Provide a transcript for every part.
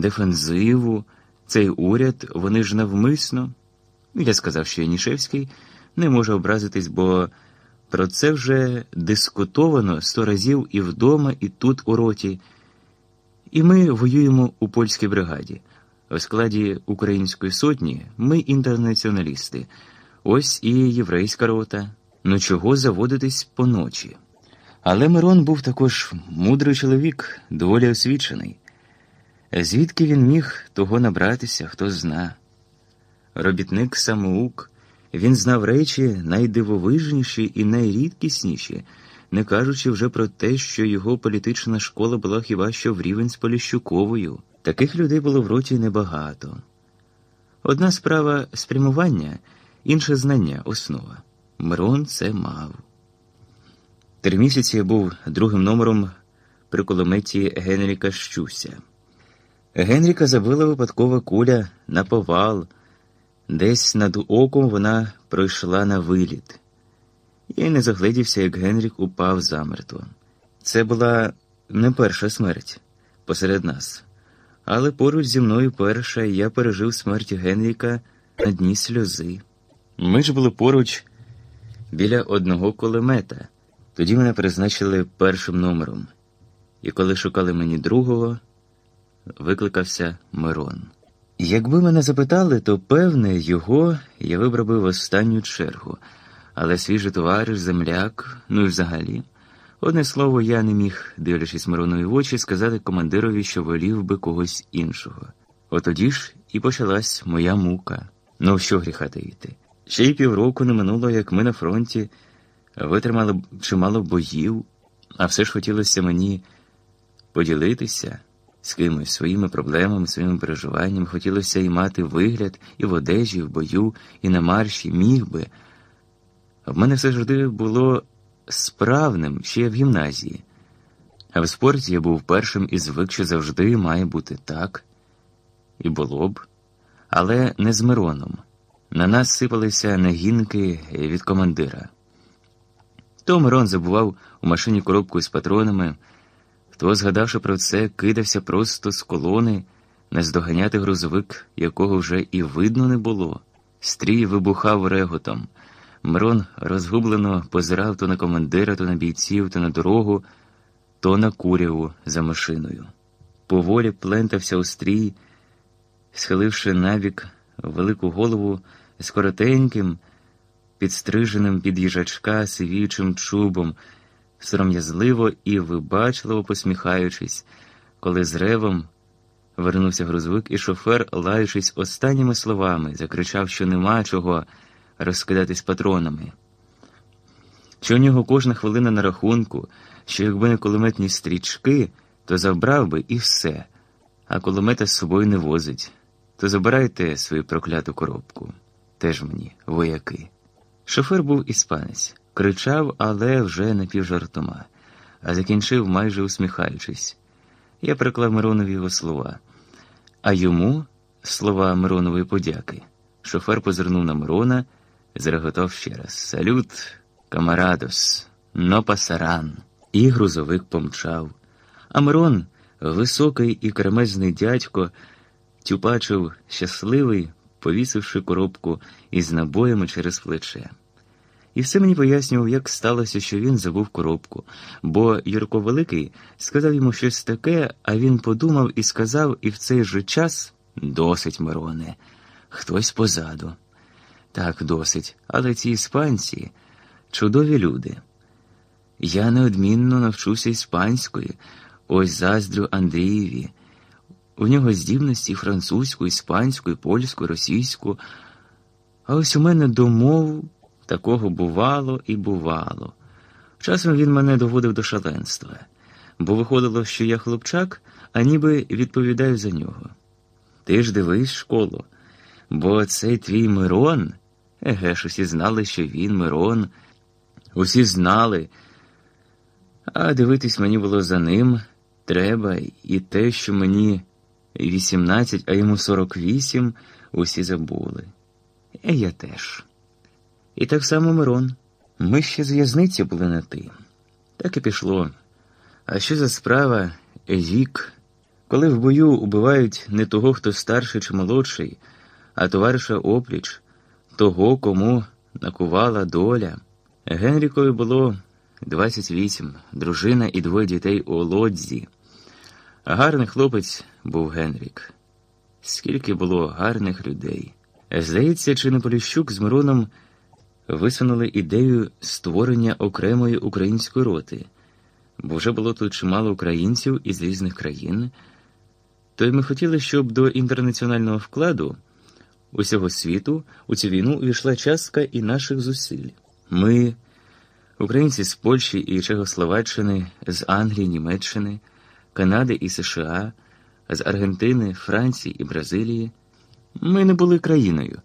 дефензиву, цей уряд, вони ж навмисно. Я сказав, що Янішевський не може образитись, бо про це вже дискутовано сто разів і вдома, і тут у роті. І ми воюємо у польській бригаді. В складі Української сотні ми інтернаціоналісти. Ось і єврейська рота. Ну чого заводитись поночі? Але Мирон був також мудрий чоловік, доволі освічений. Звідки він міг того набратися, хто зна. Робітник самоук, він знав речі найдивовижніші і найрідкісніші, не кажучи вже про те, що його політична школа була хіба що в рівень з Поліщуковою. Таких людей було в роті небагато. Одна справа спрямування, інше знання, основа. Мирон це мав. Три місяці я був другим номером при кулеметі Генріка Щуся. Генріка забила випадкова куля на повал, десь над оком вона пройшла на виліт. Я не загледівся, як Генрік упав замертво. Це була не перша смерть посеред нас, але поруч зі мною перша я пережив смерть Генріка на дні сльози. Ми ж були поруч біля одного кулемета. Тоді мене призначили першим номером, і коли шукали мені другого, викликався Мирон. Якби мене запитали, то певне, його я вибрав би в останню чергу, але свіжий товариш, земляк, ну і взагалі. Одне слово, я не міг, дивлячись Миронові в очі, сказати командирові, що волів би когось іншого. Отоді ж і почалась моя мука. Ну, що гріха таїти. Ще й півроку не минуло, як ми на фронті витримали чимало боїв, а все ж хотілося мені поділитися з кимось своїми проблемами, своїми переживаннями. Хотілося і мати вигляд, і в одежі, і в бою, і на марші, міг би. В мене все завжди було справним ще в гімназії. А в спорті я був першим і звик, що завжди має бути так, і було б, але не з Мироном. На нас сипалися нагінки від командира. То Мирон забував у машині коробку з патронами, хто, згадавши про це, кидався просто з колони, наздоганяти грузовик, якого вже і видно не було. Стрій вибухав реготом. Мирон розгублено позирав то на командира, то на бійців, то на дорогу, то на куряву за машиною. Поволі плентався у стрій, схиливши набік велику голову з коротеньким, підстриженим під їжачка сивіючим чубом, сором'язливо і вибачливо посміхаючись, коли з ревом вернувся грузовик, і шофер, лаючись останніми словами, закричав, що нема чого розкидатись патронами. Що у нього кожна хвилина на рахунку, що якби не кулеметні стрічки, то забрав би і все, а кулемета з собою не возить, то забирайте свою прокляту коробку. Теж мені, вояки. Шофер був іспанець, кричав, але вже напівжартома, а закінчив, майже усміхаючись. Я приклав Миронові його слова, а йому слова Миронової подяки. Шофер позирнув на Мирона, зреготав ще раз Салют, камарадос, но пасаран. І грузовик помчав. А Мирон, високий і кремезний дядько, тюпачив щасливий, повісивши коробку із набоями через плече. І все мені пояснював, як сталося, що він забув коробку, бо Юрко Великий сказав йому щось таке, а він подумав і сказав, і в цей же час досить, Мироне, хтось позаду. Так, досить, але ці іспанці чудові люди. Я неодмінно навчуся іспанської, ось заздрю Андрієві. У нього здібності французьку, іспанську, польську, російську. А ось у мене до мов такого бувало і бувало. Часом він мене доводив до шаленства, бо виходило, що я хлопчак, а ніби відповідаю за нього. Ти ж дивись школу, бо цей твій Мирон, еге ж, усі знали, що він Мирон, усі знали, а дивитись мені було за ним треба, і те, що мені. 18, а йому 48, усі забули. І я теж. І так само Мирон. Ми ще з в'язниці були на ти. Так і пішло. А що за справа вік Коли в бою убивають не того, хто старший чи молодший, а товариша опліч, того, кому накувала доля. Генрікові було 28, дружина і двоє дітей у лодзі. Гарний хлопець був Генрік. Скільки було гарних людей. Здається, чи не Поліщук з Мироном висунули ідею створення окремої української роти, бо вже було тут чимало українців із різних країн. То й ми хотіли, щоб до інтернаціонального вкладу усього світу у цю війну увійшла частка і наших зусиль. Ми, українці з Польщі і Чехословаччини, з Англії, Німеччини, Канади і США, з Аргентини, Франції і Бразилії. Ми не були країною,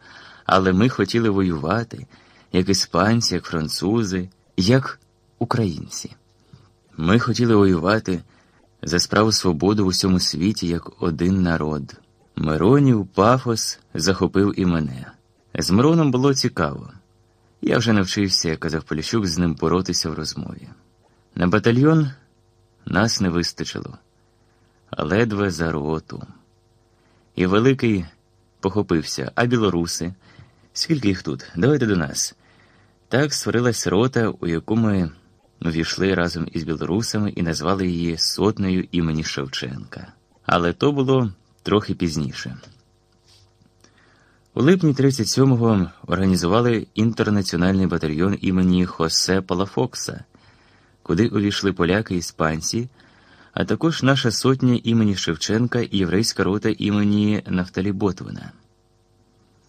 але ми хотіли воювати, як іспанці, як французи, як українці. Ми хотіли воювати за справу свободи в усьому світі як один народ. Миронів пафос захопив і мене. З Мироном було цікаво. Я вже навчився, як казав Поліщук, з ним боротися в розмові. На батальйон нас не вистачило, ледве за роту. І великий похопився, а білоруси. Скільки їх тут? Давайте до нас. Так створилась рота, у яку ми увійшли разом із білорусами і назвали її сотнею імені Шевченка. Але то було трохи пізніше. У липні 37-го організували інтернаціональний батальйон імені Хосе Палафокса, куди увійшли поляки і іспанці, а також наша сотня імені Шевченка і єврейська рота імені Нафталі Ботвина.